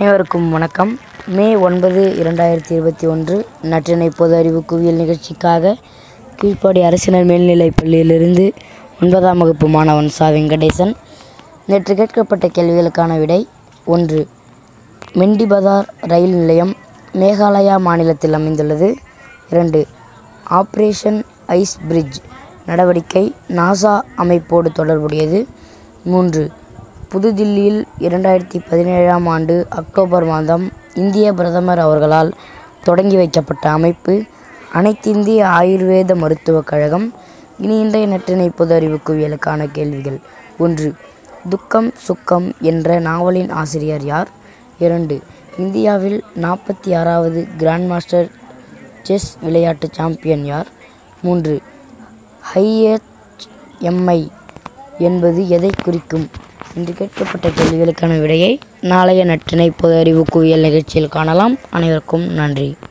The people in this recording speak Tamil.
அனைவருக்கும் வணக்கம். மே ஒன்பது இரண்டாயிரத்தி இருபத்தி ஒன்று நற்றினை பொது அறிவு குவியல் நிகழ்ச்சிக்காக கீழ்ப்பாடி அரசினர் மேல்நிலைப் பள்ளியிலிருந்து ஒன்பதாம் வகுப்பு மாணவன் சா. வெங்கடேசன். நேற்று கேட்கப்பட்ட கேள்விகளுக்கான விடை ஒன்று. மெண்டிபதார் ரயில் நிலையம் மேகாலயா மாநிலத்தில் அமைந்துள்ளது. இரண்டு. ஆப்ரேஷன் ஐஸ் பிரிட்ஜ் நடவடிக்கை நாசா அமைப்போடு தொடர்புடையது. மூன்று. புதுதில்லியில் இரண்டாயிரத்தி பதினேழாம் ஆண்டு அக்டோபர் மாதம் இந்திய பிரதமர் அவர்களால் தொடங்கி வைக்கப்பட்ட அமைப்பு அனைத்திந்திய ஆயுர்வேத மருத்துவக் கழகம் இனி இன்றைய நற்றினை பொது அறிவு குவியலுக்கான கேள்விகள். ஒன்று துக்கம் சுக்கம் என்ற நாவலின் ஆசிரியர் யார்? இரண்டு இந்தியாவில் நாற்பத்தி ஆறாவது கிராண்ட் மாஸ்டர் செஸ் விளையாட்டு சாம்பியன் யார்? மூன்று ஹைஎச்எம்ஐ என்பது எதை குறிக்கும்? இன்று கேட்கப்பட்ட கேள்விகளுக்கான விடையை நாளைய நற்றினை பொது அறிவு குவியல் நிகழ்ச்சியில் காணலாம். அனைவருக்கும் நன்றி.